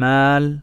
مال